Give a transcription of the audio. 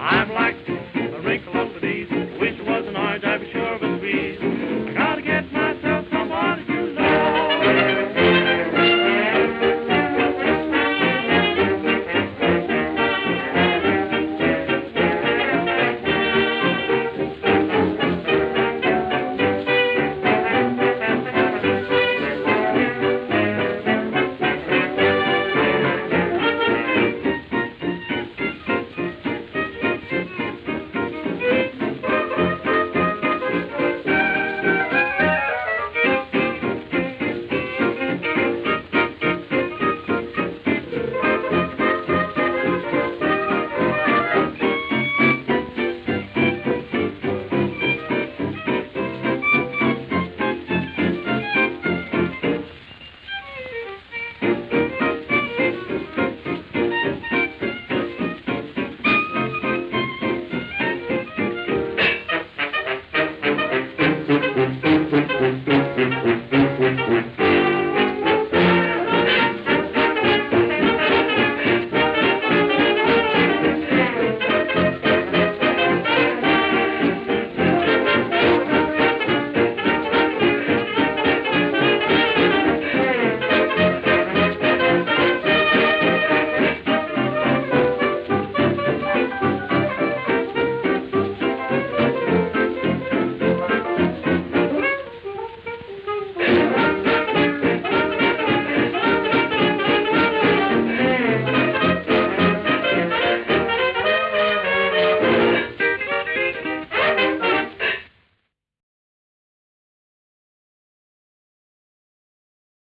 I'm like